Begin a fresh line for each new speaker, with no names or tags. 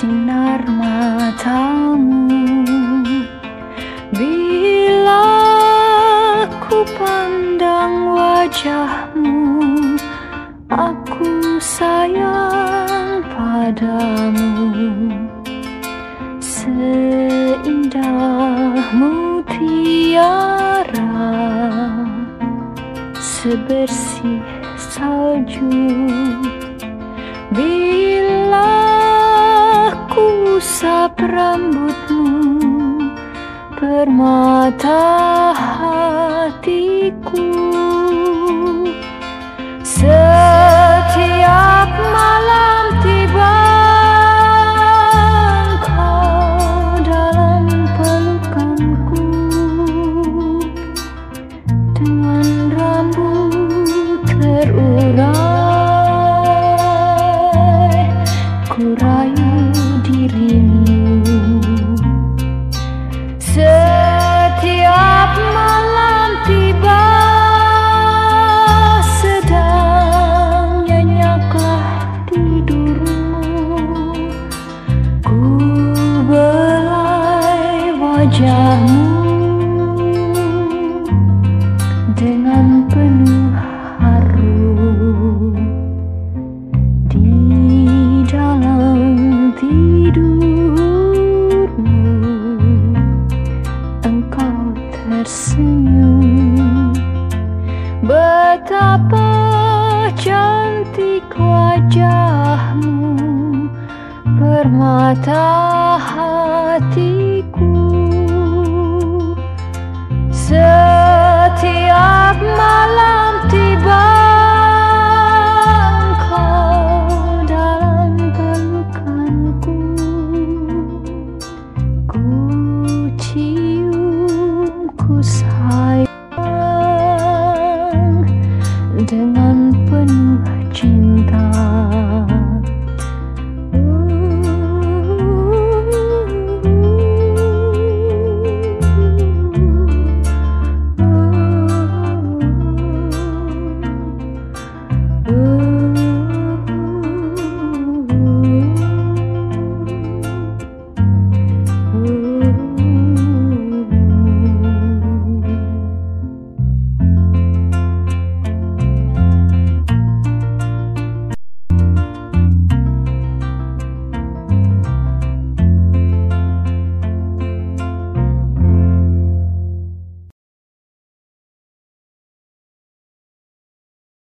Sinar matamu. Bila ku pandang wajahmu Aku sayang padamu. Seindah mutiara sebersih salju. Bila usap rambutmu Permata hatiku wajahmu dengan penuh haru di dalam tidurmu engkau tersenyum. Betapa cantik wajahmu permata hatiku